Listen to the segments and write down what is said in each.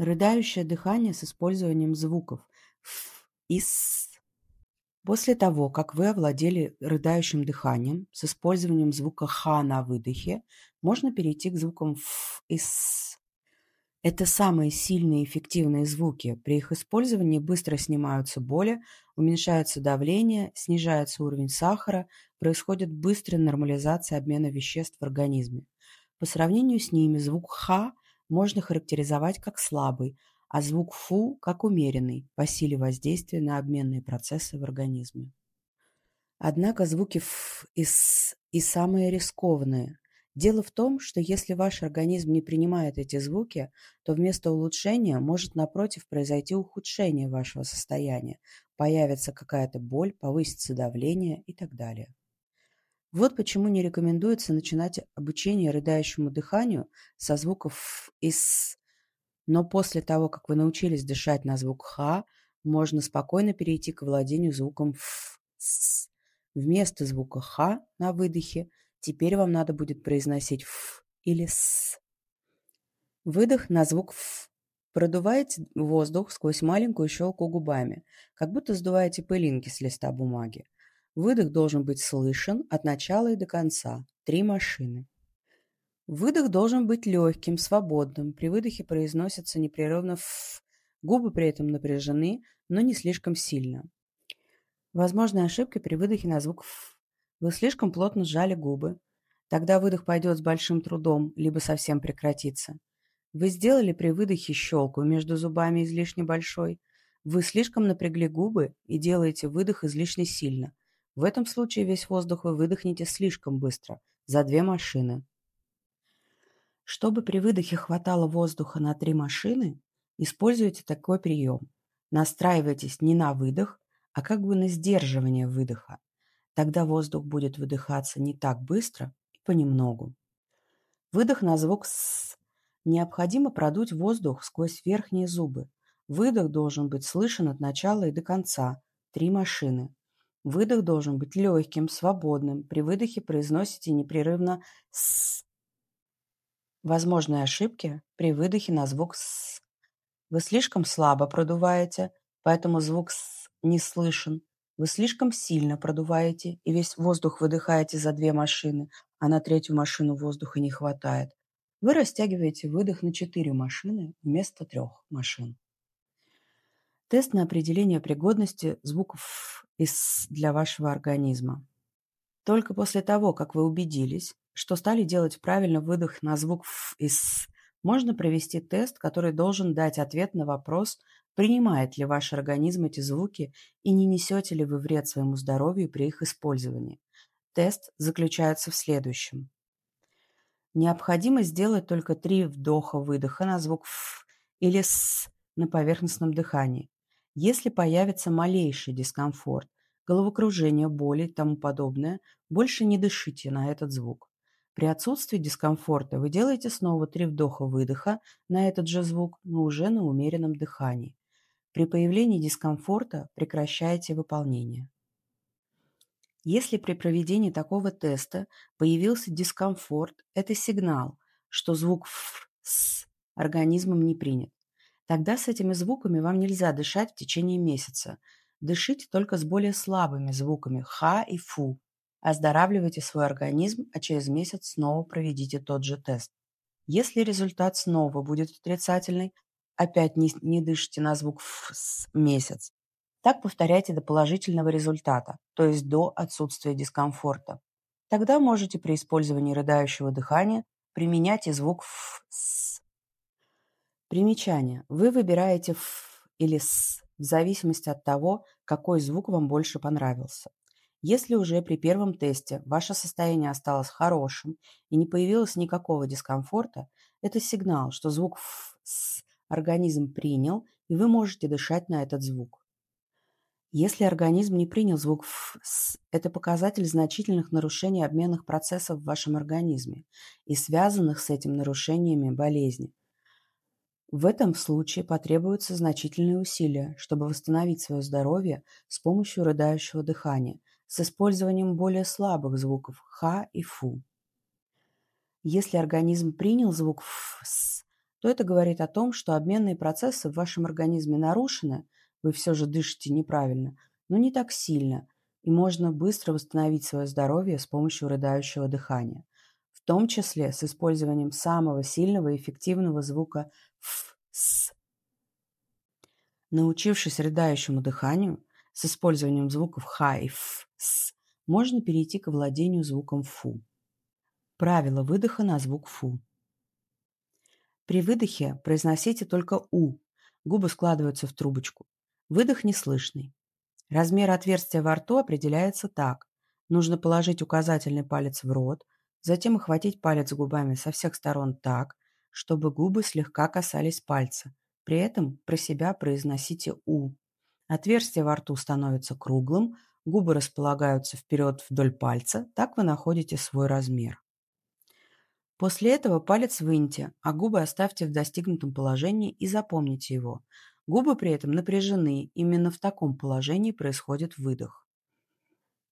Рыдающее дыхание с использованием звуков «ф» и «с». После того, как вы овладели рыдающим дыханием с использованием звука «х» на выдохе, можно перейти к звукам «ф» и «с». Это самые сильные и эффективные звуки. При их использовании быстро снимаются боли, уменьшается давление, снижается уровень сахара, происходит быстрая нормализация обмена веществ в организме. По сравнению с ними звук «х» можно характеризовать как слабый, а звук «фу» как умеренный по силе воздействия на обменные процессы в организме. Однако звуки «ф» и «с» и самые рискованные. Дело в том, что если ваш организм не принимает эти звуки, то вместо улучшения может напротив произойти ухудшение вашего состояния, появится какая-то боль, повысится давление и так далее. Вот почему не рекомендуется начинать обучение рыдающему дыханию со звуков «ф» и «с». Но после того, как вы научились дышать на звук «х», можно спокойно перейти к владению звуком «ф», «с». Вместо звука «х» на выдохе теперь вам надо будет произносить «ф» или «с». Выдох на звук «ф». Продуваете воздух сквозь маленькую щелку губами, как будто сдуваете пылинки с листа бумаги. Выдох должен быть слышен от начала и до конца. Три машины. Выдох должен быть легким, свободным. При выдохе произносится непрерывно «ф». Губы при этом напряжены, но не слишком сильно. Возможная ошибка при выдохе на звук «ф». Вы слишком плотно сжали губы. Тогда выдох пойдет с большим трудом, либо совсем прекратится. Вы сделали при выдохе щелку между зубами излишне большой. Вы слишком напрягли губы и делаете выдох излишне сильно. В этом случае весь воздух вы выдохнете слишком быстро, за две машины. Чтобы при выдохе хватало воздуха на три машины, используйте такой прием. Настраивайтесь не на выдох, а как бы на сдерживание выдоха. Тогда воздух будет выдыхаться не так быстро и понемногу. Выдох на звук «с». Необходимо продуть воздух сквозь верхние зубы. Выдох должен быть слышен от начала и до конца. Три машины. Выдох должен быть легким, свободным. При выдохе произносите непрерывно «с». Возможные ошибки при выдохе на звук «с». Вы слишком слабо продуваете, поэтому звук «с» не слышен. Вы слишком сильно продуваете, и весь воздух выдыхаете за две машины, а на третью машину воздуха не хватает. Вы растягиваете выдох на четыре машины вместо трех машин. Тест на определение пригодности звуков из для вашего организма. Только после того, как вы убедились, что стали делать правильно выдох на звук «ф» и «с», можно провести тест, который должен дать ответ на вопрос, принимает ли ваш организм эти звуки и не несете ли вы вред своему здоровью при их использовании. Тест заключается в следующем. Необходимо сделать только три вдоха-выдоха на звук «ф» или «с» на поверхностном дыхании. Если появится малейший дискомфорт, головокружение, боли и тому подобное, больше не дышите на этот звук. При отсутствии дискомфорта вы делаете снова три вдоха-выдоха на этот же звук, но уже на умеренном дыхании. При появлении дискомфорта прекращайте выполнение. Если при проведении такого теста появился дискомфорт, это сигнал, что звук «ф» организмом не принят. Тогда с этими звуками вам нельзя дышать в течение месяца. Дышите только с более слабыми звуками «х» и «фу». Оздоравливайте свой организм, а через месяц снова проведите тот же тест. Если результат снова будет отрицательный, опять не, не дышите на звук «ф» с месяц. Так повторяйте до положительного результата, то есть до отсутствия дискомфорта. Тогда можете при использовании рыдающего дыхания применять и звук «ф» с Примечание. Вы выбираете «ф» или «с» в зависимости от того, какой звук вам больше понравился. Если уже при первом тесте ваше состояние осталось хорошим и не появилось никакого дискомфорта, это сигнал, что звук «ф» «с» организм принял, и вы можете дышать на этот звук. Если организм не принял звук «ф», «с», это показатель значительных нарушений обменных процессов в вашем организме и связанных с этим нарушениями болезни, в этом случае потребуются значительные усилия, чтобы восстановить свое здоровье с помощью рыдающего дыхания, с использованием более слабых звуков «х» и «фу». Если организм принял звук «ф», «с», то это говорит о том, что обменные процессы в вашем организме нарушены, вы все же дышите неправильно, но не так сильно, и можно быстро восстановить свое здоровье с помощью рыдающего дыхания, в том числе с использованием самого сильного и эффективного звука «ф», «с». Научившись рыдающему дыханию с использованием звуков «х» и «ф», «с», можно перейти к владению звуком «фу». Правило выдоха на звук «фу». При выдохе произносите только «у», губы складываются в трубочку. Выдох неслышный. Размер отверстия во рту определяется так. Нужно положить указательный палец в рот, затем охватить палец губами со всех сторон так, чтобы губы слегка касались пальца. При этом про себя произносите «у». Отверстие во рту становится круглым, губы располагаются вперед вдоль пальца, так вы находите свой размер. После этого палец выньте, а губы оставьте в достигнутом положении и запомните его. Губы при этом напряжены, именно в таком положении происходит выдох.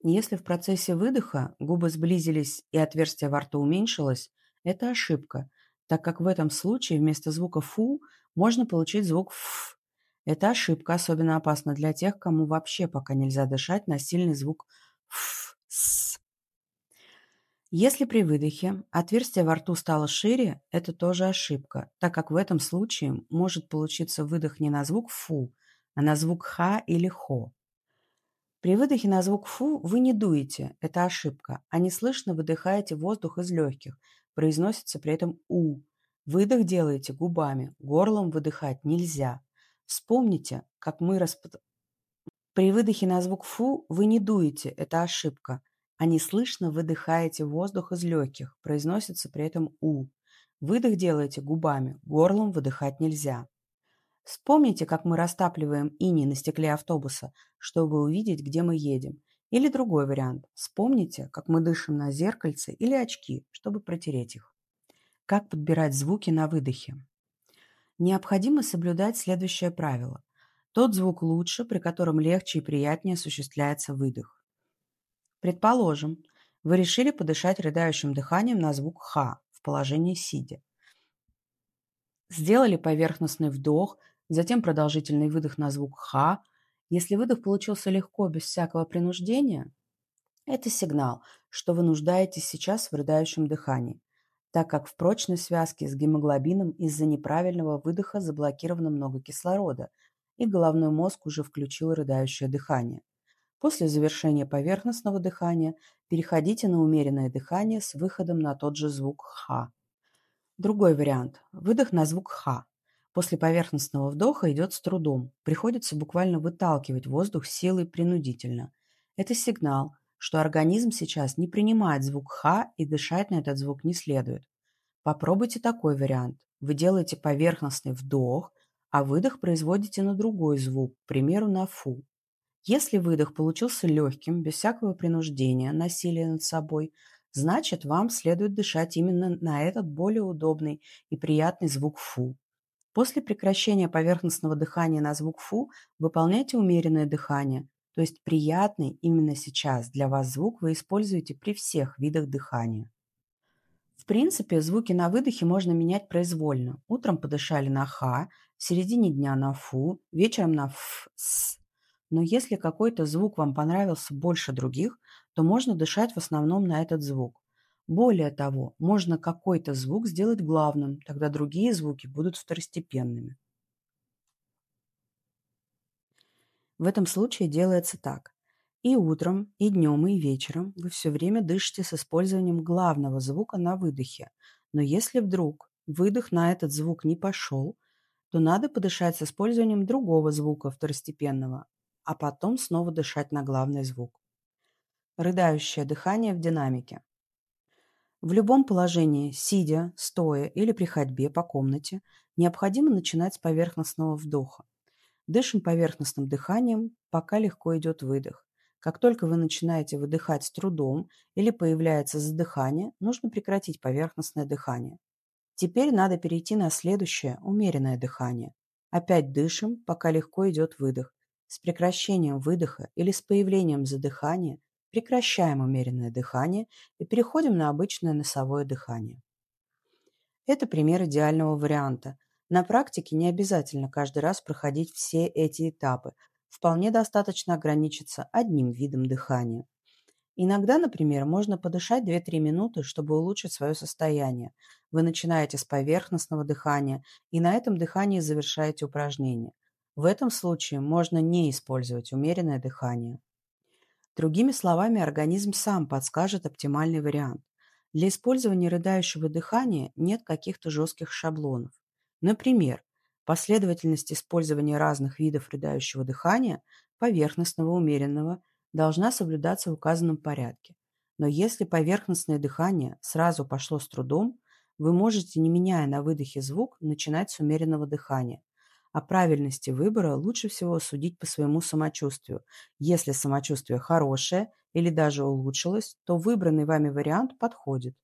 Если в процессе выдоха губы сблизились и отверстие во рту уменьшилось, это ошибка, так как в этом случае вместо звука «фу» можно получить звук «ф». Это ошибка особенно опасна для тех, кому вообще пока нельзя дышать на сильный звук «ф», «с». Если при выдохе отверстие во рту стало шире, это тоже ошибка, так как в этом случае может получиться выдох не на звук «фу», а на звук «ха» или «хо». При выдохе на звук «фу» вы не дуете, это ошибка, а неслышно выдыхаете воздух из легких, произносится при этом «у». Выдох делаете губами, горлом выдыхать нельзя. Вспомните, как мы расп... При выдохе на звук «фу» вы не дуете, это ошибка, а неслышно выдыхаете воздух из легких, произносится при этом «у». Выдох делаете губами, горлом выдыхать нельзя. Вспомните, как мы растапливаем иней на стекле автобуса, чтобы увидеть, где мы едем. Или другой вариант. Вспомните, как мы дышим на зеркальце или очки, чтобы протереть их. Как подбирать звуки на выдохе? Необходимо соблюдать следующее правило. Тот звук лучше, при котором легче и приятнее осуществляется выдох. Предположим, вы решили подышать рыдающим дыханием на звук «х» в положении сидя. Сделали поверхностный вдох, затем продолжительный выдох на звук «х». Если выдох получился легко, без всякого принуждения, это сигнал, что вы нуждаетесь сейчас в рыдающем дыхании, так как в прочной связке с гемоглобином из-за неправильного выдоха заблокировано много кислорода, и головной мозг уже включил рыдающее дыхание. После завершения поверхностного дыхания переходите на умеренное дыхание с выходом на тот же звук «х». Другой вариант. Выдох на звук «х». После поверхностного вдоха идет с трудом. Приходится буквально выталкивать воздух силой принудительно. Это сигнал, что организм сейчас не принимает звук «х» и дышать на этот звук не следует. Попробуйте такой вариант. Вы делаете поверхностный вдох, а выдох производите на другой звук, к примеру, на «фу». Если выдох получился легким, без всякого принуждения, насилия над собой, значит, вам следует дышать именно на этот более удобный и приятный звук «фу». После прекращения поверхностного дыхания на звук «фу» выполняйте умеренное дыхание, то есть приятный именно сейчас для вас звук вы используете при всех видах дыхания. В принципе, звуки на выдохе можно менять произвольно. Утром подышали на «ха», в середине дня на «фу», вечером на «ф», «с», но если какой-то звук вам понравился больше других, то можно дышать в основном на этот звук. Более того, можно какой-то звук сделать главным, тогда другие звуки будут второстепенными. В этом случае делается так. И утром, и днем, и вечером вы все время дышите с использованием главного звука на выдохе. Но если вдруг выдох на этот звук не пошел, то надо подышать с использованием другого звука второстепенного, а потом снова дышать на главный звук. Рыдающее дыхание в динамике. В любом положении, сидя, стоя или при ходьбе по комнате, необходимо начинать с поверхностного вдоха. Дышим поверхностным дыханием, пока легко идет выдох. Как только вы начинаете выдыхать с трудом или появляется задыхание, нужно прекратить поверхностное дыхание. Теперь надо перейти на следующее, умеренное дыхание. Опять дышим, пока легко идет выдох. С прекращением выдоха или с появлением задыхания прекращаем умеренное дыхание и переходим на обычное носовое дыхание. Это пример идеального варианта. На практике не обязательно каждый раз проходить все эти этапы. Вполне достаточно ограничиться одним видом дыхания. Иногда, например, можно подышать 2-3 минуты, чтобы улучшить свое состояние. Вы начинаете с поверхностного дыхания и на этом дыхании завершаете упражнение. В этом случае можно не использовать умеренное дыхание. Другими словами, организм сам подскажет оптимальный вариант. Для использования рыдающего дыхания нет каких-то жестких шаблонов. Например, последовательность использования разных видов рыдающего дыхания, поверхностного, умеренного, должна соблюдаться в указанном порядке. Но если поверхностное дыхание сразу пошло с трудом, вы можете, не меняя на выдохе звук, начинать с умеренного дыхания. О правильности выбора лучше всего судить по своему самочувствию. Если самочувствие хорошее или даже улучшилось, то выбранный вами вариант подходит.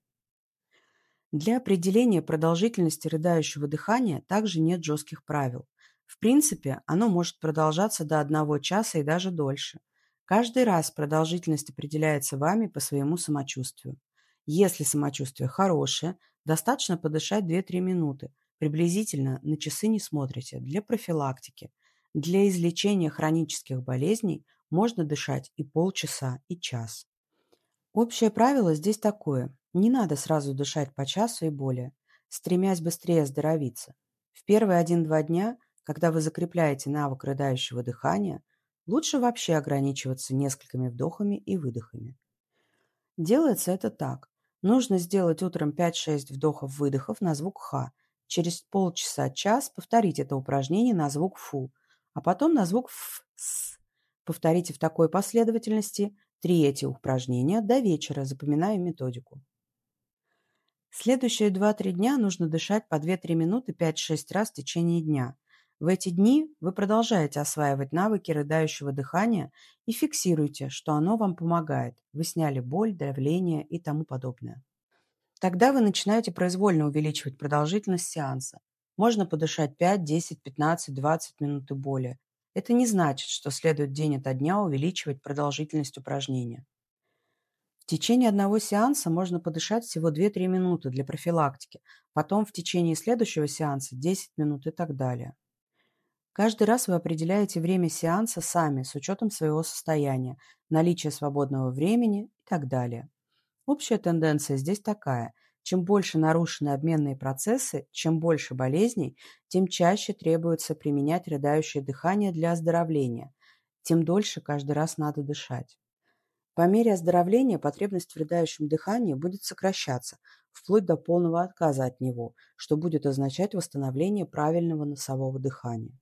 Для определения продолжительности рыдающего дыхания также нет жестких правил. В принципе, оно может продолжаться до одного часа и даже дольше – Каждый раз продолжительность определяется вами по своему самочувствию. Если самочувствие хорошее, достаточно подышать 2-3 минуты. Приблизительно на часы не смотрите. Для профилактики. Для излечения хронических болезней можно дышать и полчаса, и час. Общее правило здесь такое. Не надо сразу дышать по часу и более, стремясь быстрее оздоровиться. В первые 1-2 дня, когда вы закрепляете навык рыдающего дыхания – Лучше вообще ограничиваться несколькими вдохами и выдохами. Делается это так. Нужно сделать утром 5-6 вдохов-выдохов на звук «х». Через полчаса-час повторить это упражнение на звук «фу», а потом на звук «ф-с». Повторите в такой последовательности три эти упражнения до вечера, запоминая методику. Следующие 2-3 дня нужно дышать по 2-3 минуты 5-6 раз в течение дня. В эти дни вы продолжаете осваивать навыки рыдающего дыхания и фиксируете, что оно вам помогает. Вы сняли боль, давление и тому подобное. Тогда вы начинаете произвольно увеличивать продолжительность сеанса. Можно подышать 5, 10, 15, 20 минут и более. Это не значит, что следует день ото дня увеличивать продолжительность упражнения. В течение одного сеанса можно подышать всего 2-3 минуты для профилактики, потом в течение следующего сеанса 10 минут и так далее. Каждый раз вы определяете время сеанса сами с учетом своего состояния, наличия свободного времени и так далее. Общая тенденция здесь такая. Чем больше нарушены обменные процессы, чем больше болезней, тем чаще требуется применять рыдающее дыхание для оздоровления, тем дольше каждый раз надо дышать. По мере оздоровления потребность в рыдающем дыхании будет сокращаться, вплоть до полного отказа от него, что будет означать восстановление правильного носового дыхания.